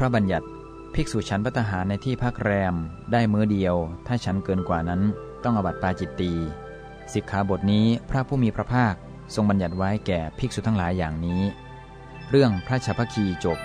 พระบัญญัติภิกษุฉันพัตหารในที่พักแรมได้มื้อเดียว ถ้าฉันเกินกว่านั้น ต้องอบัติปาจิตตีสิกขาบทนี้พระผู้มีพระภาคทรงบัญญัติไว้แก่ภิกษุทั้งหลายอย่างนี้ เรื่องพระชาพคีจบ